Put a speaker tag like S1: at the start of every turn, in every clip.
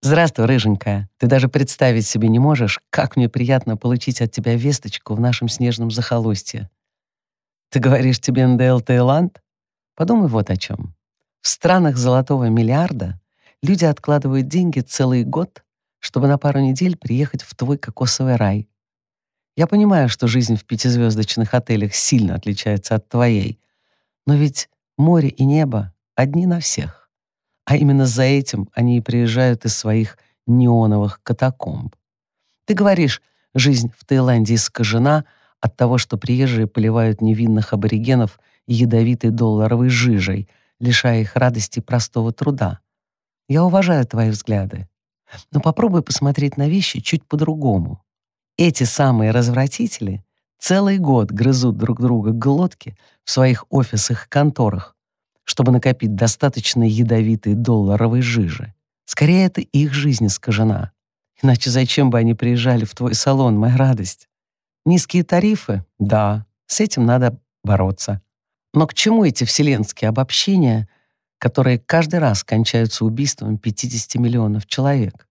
S1: Здравствуй, рыженькая. Ты даже представить себе не можешь, как мне приятно получить от тебя весточку в нашем снежном захолустье. Ты говоришь, тебе НДЛ Таиланд? Подумай вот о чем. В странах золотого миллиарда люди откладывают деньги целый год, чтобы на пару недель приехать в твой кокосовый рай. Я понимаю, что жизнь в пятизвездочных отелях сильно отличается от твоей, но ведь море и небо одни на всех. А именно за этим они и приезжают из своих неоновых катакомб. Ты говоришь, жизнь в Таиланде искажена от того, что приезжие поливают невинных аборигенов ядовитой долларовой жижей, лишая их радости простого труда. Я уважаю твои взгляды, но попробуй посмотреть на вещи чуть по-другому. Эти самые развратители целый год грызут друг друга глотки в своих офисах и конторах, чтобы накопить достаточно ядовитой долларовой жижи. Скорее, это их жизнь искажена. Иначе зачем бы они приезжали в твой салон, моя радость? Низкие тарифы? Да, с этим надо бороться. Но к чему эти вселенские обобщения, которые каждый раз кончаются убийством 50 миллионов человек?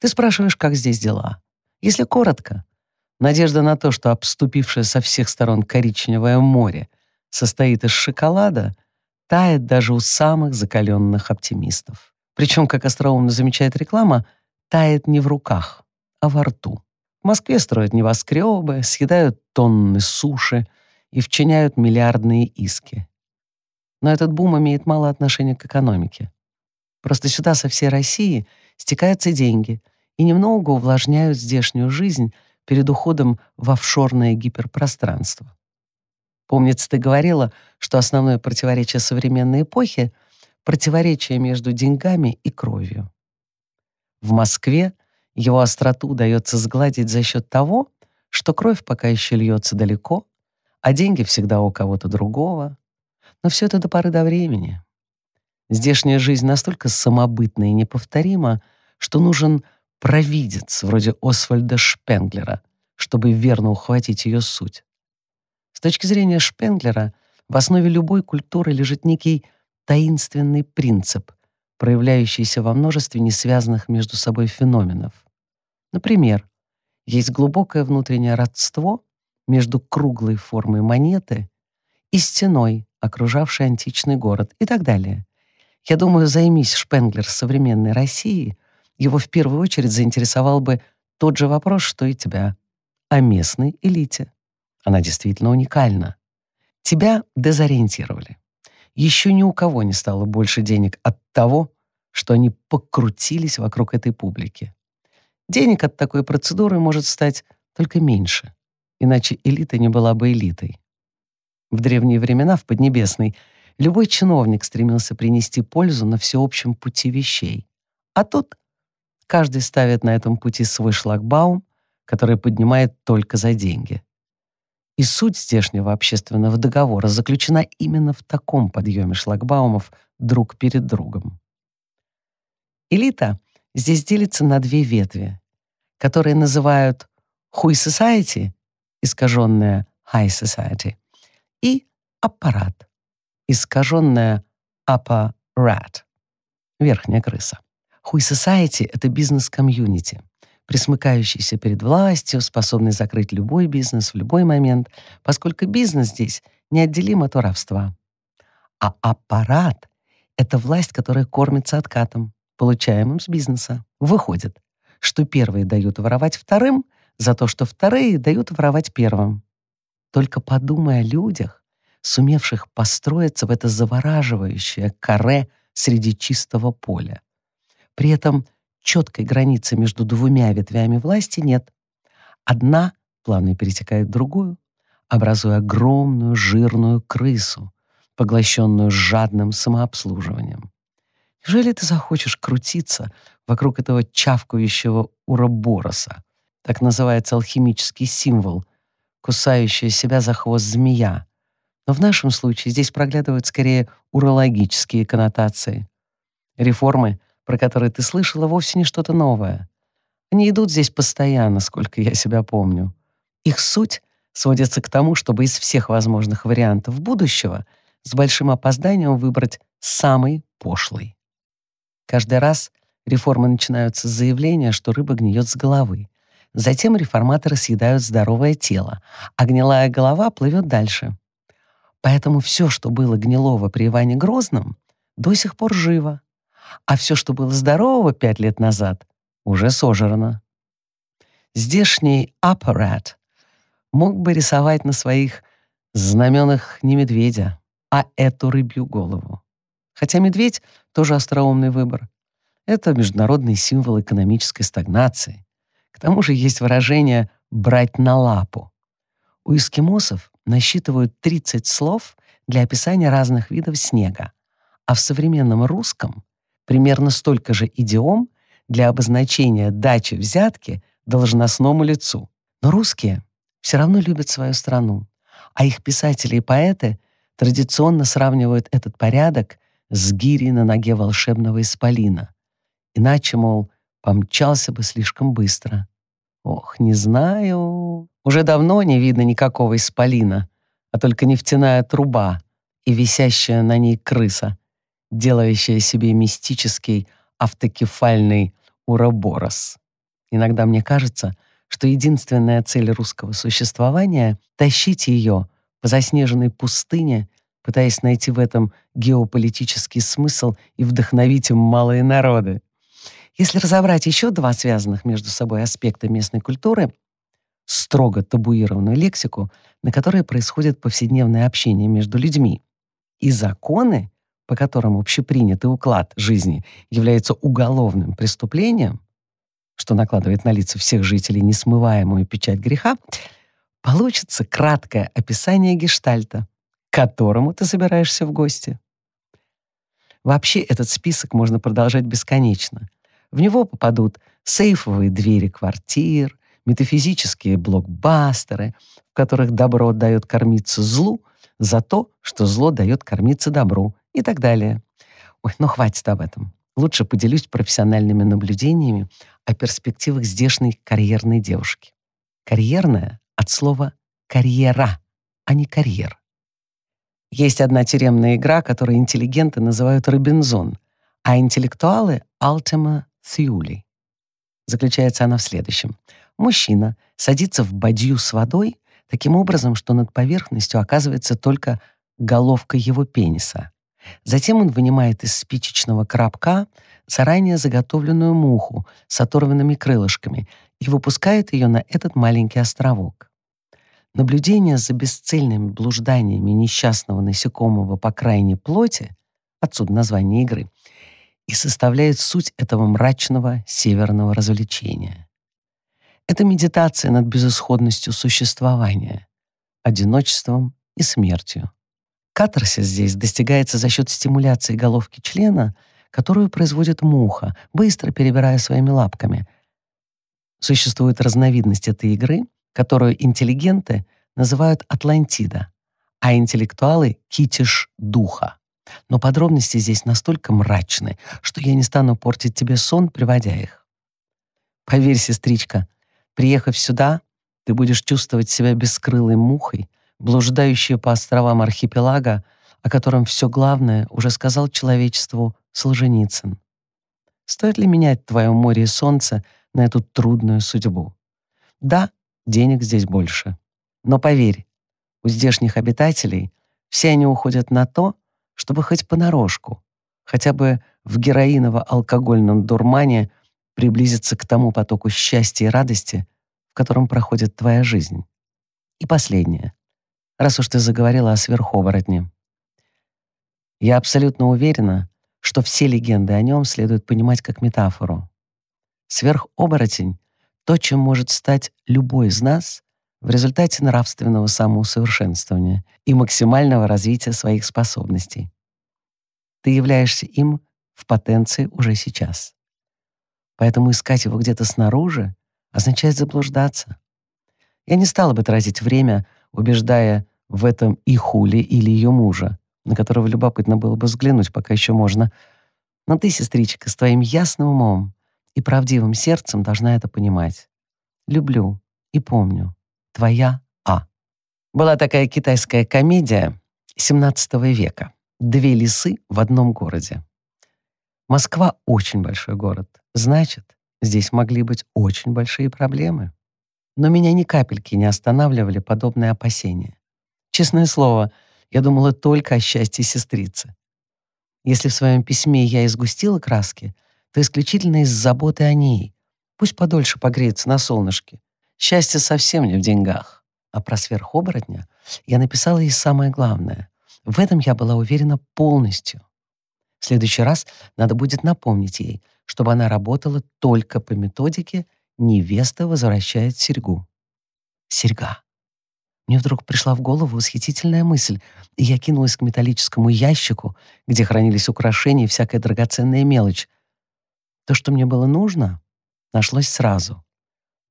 S1: Ты спрашиваешь, как здесь дела? Если коротко, надежда на то, что обступившее со всех сторон коричневое море состоит из шоколада, тает даже у самых закаленных оптимистов. Причем, как остроумно замечает реклама, тает не в руках, а во рту. В Москве строят небоскребы, съедают тонны суши и вчиняют миллиардные иски. Но этот бум имеет мало отношения к экономике. Просто сюда со всей России стекаются деньги и немного увлажняют здешнюю жизнь перед уходом в офшорное гиперпространство. Помнится, ты говорила, что основное противоречие современной эпохи — противоречие между деньгами и кровью. В Москве его остроту удается сгладить за счет того, что кровь пока еще льется далеко, а деньги всегда у кого-то другого. Но все это до поры до времени. Здешняя жизнь настолько самобытна и неповторима, что нужен провидец вроде Освальда Шпенглера, чтобы верно ухватить ее суть точки зрения Шпенглера, в основе любой культуры лежит некий таинственный принцип, проявляющийся во множестве несвязанных между собой феноменов. Например, есть глубокое внутреннее родство между круглой формой монеты и стеной, окружавшей античный город, и так далее. Я думаю, займись Шпенглер современной России, его в первую очередь заинтересовал бы тот же вопрос, что и тебя, о местной элите. Она действительно уникальна. Тебя дезориентировали. Еще ни у кого не стало больше денег от того, что они покрутились вокруг этой публики. Денег от такой процедуры может стать только меньше, иначе элита не была бы элитой. В древние времена в Поднебесной любой чиновник стремился принести пользу на всеобщем пути вещей. А тут каждый ставит на этом пути свой шлагбаум, который поднимает только за деньги. И суть здешнего общественного договора заключена именно в таком подъеме шлагбаумов друг перед другом. Элита здесь делится на две ветви, которые называют «Hui Society», искаженная «High Society», и «аппарат», «upper rat», верхняя крыса. Hui Society — это бизнес-комьюнити — присмыкающийся перед властью, способный закрыть любой бизнес в любой момент, поскольку бизнес здесь неотделим от воровства. А аппарат — это власть, которая кормится откатом, получаемым с бизнеса. Выходит, что первые дают воровать вторым за то, что вторые дают воровать первым. Только подумай о людях, сумевших построиться в это завораживающее каре среди чистого поля. При этом четкой границы между двумя ветвями власти нет. Одна плавно перетекает в другую, образуя огромную жирную крысу, поглощенную жадным самообслуживанием. Неужели ты захочешь крутиться вокруг этого чавкающего уробороса? Так называется алхимический символ, кусающая себя за хвост змея. Но в нашем случае здесь проглядывают скорее урологические коннотации. Реформы — про которые ты слышала, вовсе не что-то новое. Они идут здесь постоянно, сколько я себя помню. Их суть сводится к тому, чтобы из всех возможных вариантов будущего с большим опозданием выбрать самый пошлый. Каждый раз, Реформы начинаются с заявления, что рыба гниет с головы. Затем реформаторы съедают здоровое тело, а гнилая голова плывет дальше. Поэтому все, что было гнилого при Иване Грозном, до сих пор живо, а все, что было здорового пять лет назад, уже сожрано. Здешний аппарат мог бы рисовать на своих знаменах не медведя, а эту рыбью голову. Хотя медведь — тоже остроумный выбор. Это международный символ экономической стагнации. К тому же есть выражение «брать на лапу». У эскимосов насчитывают 30 слов для описания разных видов снега, а в современном русском примерно столько же идиом для обозначения дачи взятки должностному лицу. Но русские все равно любят свою страну, а их писатели и поэты традиционно сравнивают этот порядок с гирей на ноге волшебного исполина. Иначе, мол, помчался бы слишком быстро. Ох, не знаю. Уже давно не видно никакого исполина, а только нефтяная труба и висящая на ней крыса, делающая себе мистический автокефальный уроборос. Иногда мне кажется, что единственная цель русского существования — тащить ее по заснеженной пустыне, пытаясь найти в этом геополитический смысл и вдохновить им малые народы. Если разобрать еще два связанных между собой аспекта местной культуры, строго табуированную лексику, на которой происходит повседневное общение между людьми, и законы, по которым общепринятый уклад жизни является уголовным преступлением, что накладывает на лица всех жителей несмываемую печать греха, получится краткое описание гештальта, к которому ты собираешься в гости. Вообще этот список можно продолжать бесконечно. В него попадут сейфовые двери квартир, метафизические блокбастеры, в которых добро дает кормиться злу за то, что зло дает кормиться добру и так далее. Ой, ну хватит об этом. Лучше поделюсь профессиональными наблюдениями о перспективах здешней карьерной девушки. Карьерная от слова «карьера», а не «карьер». Есть одна тюремная игра, которую интеллигенты называют «Робинзон», а интеллектуалы — «Ultima Thule». Заключается она в следующем. Мужчина садится в бадью с водой таким образом, что над поверхностью оказывается только головка его пениса. Затем он вынимает из спичечного коробка заранее заготовленную муху с оторванными крылышками и выпускает ее на этот маленький островок. Наблюдение за бесцельными блужданиями несчастного насекомого по крайней плоти, отсюда название игры, и составляет суть этого мрачного северного развлечения. Это медитация над безысходностью существования, одиночеством и смертью. Катарсис здесь достигается за счет стимуляции головки члена, которую производит муха, быстро перебирая своими лапками. Существует разновидность этой игры, которую интеллигенты называют Атлантида, а интеллектуалы — китиш духа. Но подробности здесь настолько мрачны, что я не стану портить тебе сон, приводя их. Поверь, сестричка, приехав сюда, ты будешь чувствовать себя бескрылой мухой, блуждающие по островам архипелага, о котором все главное уже сказал человечеству Солженицын. Стоит ли менять твое море и солнце на эту трудную судьбу? Да, денег здесь больше. Но поверь, у здешних обитателей все они уходят на то, чтобы хоть понарошку, хотя бы в героиново-алкогольном дурмане приблизиться к тому потоку счастья и радости, в котором проходит твоя жизнь. И последнее раз уж ты заговорила о сверхоборотне. Я абсолютно уверена, что все легенды о нем следует понимать как метафору. Сверхоборотень — то, чем может стать любой из нас в результате нравственного самоусовершенствования и максимального развития своих способностей. Ты являешься им в потенции уже сейчас. Поэтому искать его где-то снаружи означает заблуждаться. Я не стала бы тратить время убеждая в этом и Хули или ее мужа, на которого любопытно было бы взглянуть, пока еще можно. Но ты, сестричка, с твоим ясным умом и правдивым сердцем должна это понимать. Люблю и помню. Твоя А. Была такая китайская комедия XVII века «Две лисы в одном городе». Москва — очень большой город. Значит, здесь могли быть очень большие проблемы. Но меня ни капельки не останавливали подобные опасения. Честное слово, я думала только о счастье сестрицы. Если в своем письме я изгустила краски, то исключительно из заботы о ней. Пусть подольше погреется на солнышке. Счастье совсем не в деньгах. А про сверхоборотня я написала ей самое главное. В этом я была уверена полностью. В следующий раз надо будет напомнить ей, чтобы она работала только по методике «невеста возвращает серьгу». Серьга. Мне вдруг пришла в голову восхитительная мысль, и я кинулась к металлическому ящику, где хранились украшения и всякая драгоценная мелочь. То, что мне было нужно, нашлось сразу.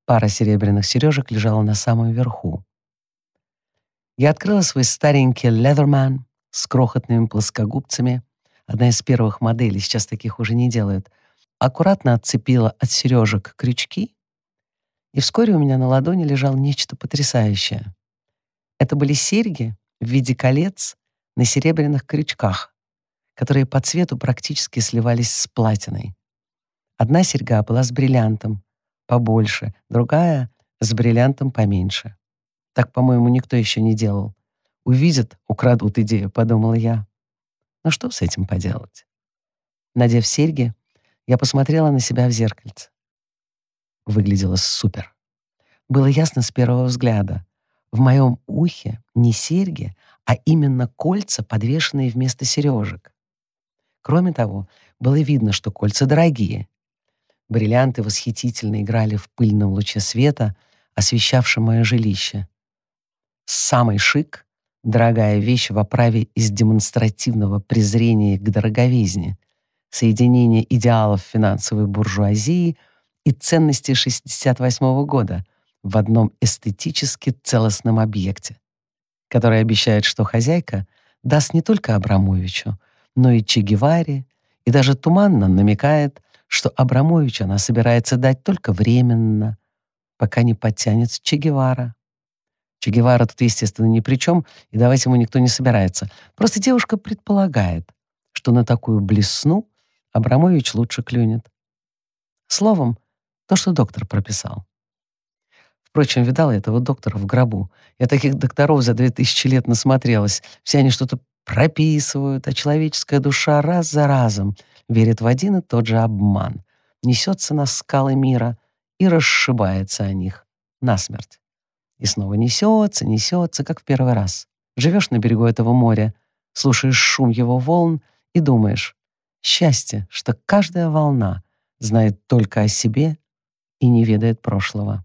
S1: Пара серебряных сережек лежала на самом верху. Я открыла свой старенький Leatherman с крохотными плоскогубцами, одна из первых моделей, сейчас таких уже не делают, аккуратно отцепила от сережек крючки, и вскоре у меня на ладони лежало нечто потрясающее. Это были серьги в виде колец на серебряных крючках, которые по цвету практически сливались с платиной. Одна серьга была с бриллиантом побольше, другая — с бриллиантом поменьше. Так, по-моему, никто еще не делал. Увидят, украдут идею, подумала я. Ну что с этим поделать? Надев серьги, я посмотрела на себя в зеркальце. Выглядело супер. Было ясно с первого взгляда. В моем ухе не серьги, а именно кольца, подвешенные вместо сережек. Кроме того, было видно, что кольца дорогие. Бриллианты восхитительно играли в пыльном луче света, освещавшем мое жилище. Самый шик — дорогая вещь в оправе из демонстративного презрения к дороговизне, соединение идеалов финансовой буржуазии и ценностей 68 -го года — в одном эстетически целостном объекте, который обещает, что хозяйка даст не только Абрамовичу, но и Че Геваре, и даже туманно намекает, что Абрамовичу она собирается дать только временно, пока не подтянется Че Гевара. Че Гевара тут, естественно, ни при чем, и давать ему никто не собирается. Просто девушка предполагает, что на такую блесну Абрамович лучше клюнет. Словом, то, что доктор прописал. Впрочем, видала этого доктора в гробу. Я таких докторов за две тысячи лет насмотрелась. Все они что-то прописывают, а человеческая душа раз за разом верит в один и тот же обман, несется на скалы мира и расшибается о них насмерть. И снова несется, несется, как в первый раз. Живешь на берегу этого моря, слушаешь шум его волн и думаешь, счастье, что каждая волна знает только о себе и не ведает прошлого.